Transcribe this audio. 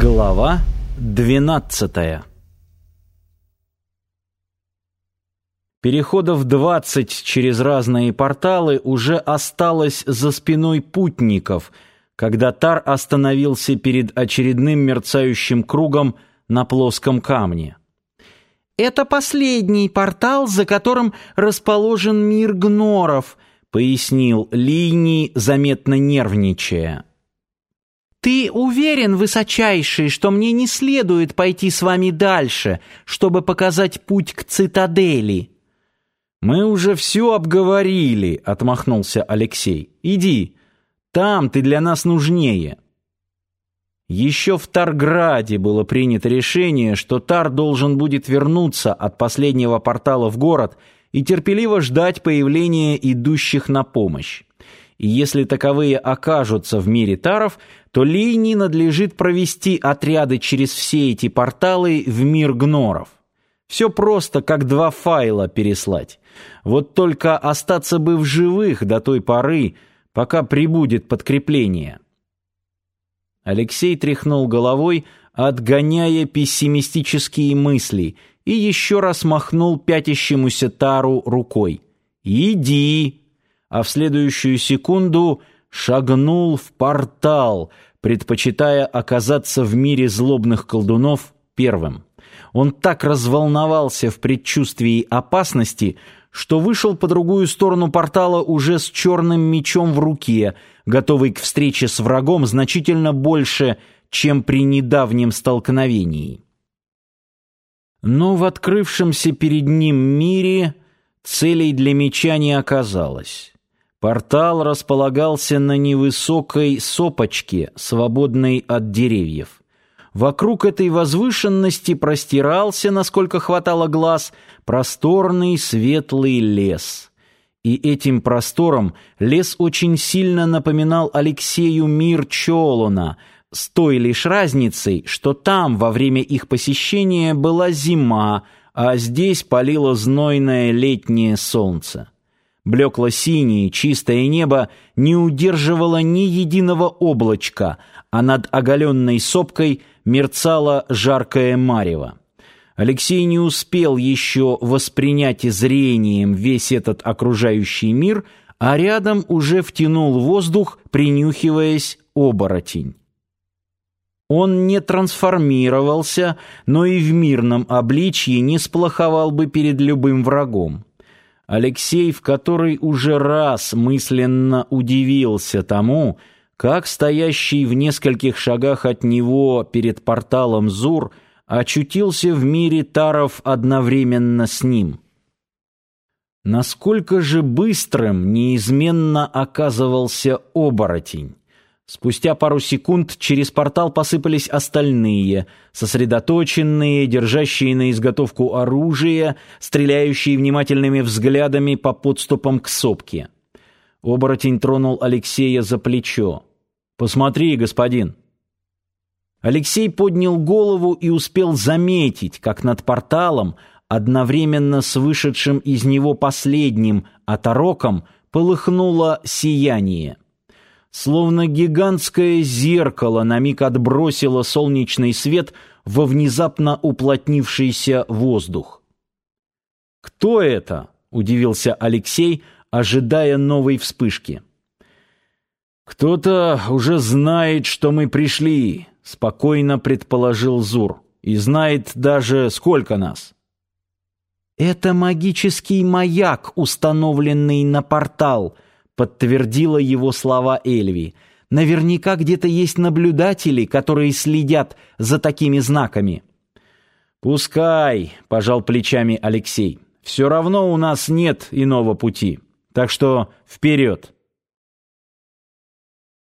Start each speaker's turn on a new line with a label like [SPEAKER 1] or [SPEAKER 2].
[SPEAKER 1] Глава двенадцатая Переходов двадцать через разные порталы уже осталось за спиной путников, когда Тар остановился перед очередным мерцающим кругом на плоском камне.
[SPEAKER 2] «Это последний портал, за которым расположен мир гноров», — пояснил Лини, заметно нервничая. «Ты уверен, высочайший, что мне не следует пойти с вами дальше, чтобы показать путь к цитадели?»
[SPEAKER 1] «Мы уже все обговорили», — отмахнулся Алексей. «Иди, там ты для нас нужнее». Еще в Тарграде было принято решение, что Тар должен будет вернуться от последнего портала в город и терпеливо ждать появления идущих на помощь. И если таковые окажутся в мире Таров, то Лейни надлежит провести отряды через все эти порталы в мир Гноров. Все просто, как два файла переслать. Вот только остаться бы в живых до той поры, пока прибудет подкрепление. Алексей тряхнул головой, отгоняя пессимистические мысли, и еще раз махнул пятящемуся Тару рукой. «Иди!» А в следующую секунду шагнул в портал, предпочитая оказаться в мире злобных колдунов первым. Он так разволновался в предчувствии опасности, что вышел по другую сторону портала уже с черным мечом в руке, готовый к встрече с врагом значительно больше, чем при недавнем столкновении. Но в открывшемся перед ним мире целей для меча не оказалось. Портал располагался на невысокой сопочке, свободной от деревьев. Вокруг этой возвышенности простирался, насколько хватало глаз, просторный светлый лес. И этим простором лес очень сильно напоминал Алексею мир Чолона, с той лишь разницей, что там во время их посещения была зима, а здесь палило знойное летнее солнце. Блекло-синее, чистое небо не удерживало ни единого облачка, а над оголенной сопкой мерцало жаркое марево. Алексей не успел еще воспринять зрением весь этот окружающий мир, а рядом уже втянул воздух, принюхиваясь оборотень. Он не трансформировался, но и в мирном обличье не сплоховал бы перед любым врагом. Алексей в который уже раз мысленно удивился тому, как стоящий в нескольких шагах от него перед порталом Зур очутился в мире Таров одновременно с ним. Насколько же быстрым неизменно оказывался оборотень. Спустя пару секунд через портал посыпались остальные, сосредоточенные, держащие на изготовку оружие, стреляющие внимательными взглядами по подступам к сопке. Оборотень тронул Алексея за плечо. «Посмотри, господин». Алексей поднял голову и успел заметить, как над порталом, одновременно с вышедшим из него последним отороком, полыхнуло сияние. Словно гигантское зеркало на миг отбросило солнечный свет во внезапно уплотнившийся воздух. «Кто это?» — удивился Алексей, ожидая новой вспышки. «Кто-то уже знает, что мы пришли», — спокойно предположил Зур, «и знает даже, сколько нас».
[SPEAKER 2] «Это магический маяк, установленный на портал», — подтвердила его слова Эльви. Наверняка где-то есть наблюдатели, которые следят за такими знаками. Пускай, пожал плечами Алексей. Все равно у нас нет иного пути. Так что вперед.